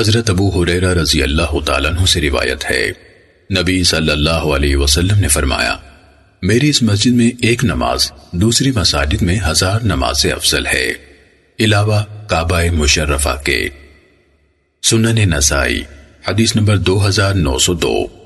حضرت ابو حریرہ رضی اللہ تعالیٰ عنہ سے روایت ہے۔ نبی صلی اللہ علیہ وسلم نے فرمایا، میری اس مسجد میں ایک نماز، دوسری مساجد میں ہزار نماز سے افضل ہے۔ علاوہ کعبہ مشرفہ کے۔ سنن نسائی، حدیث نمبر دو ہزار نو سو دو۔